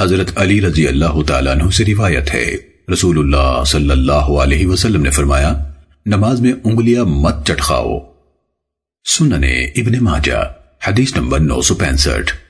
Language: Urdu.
حضرت علی رضی اللہ تعالیٰ عنہ سے روایت ہے۔ رسول اللہ صلی اللہ علیہ وسلم نے فرمایا، نماز میں انگلیاں مت چٹخاؤ سننے ابن ماجہ، حدیث نمبر نو سو پینسٹھ۔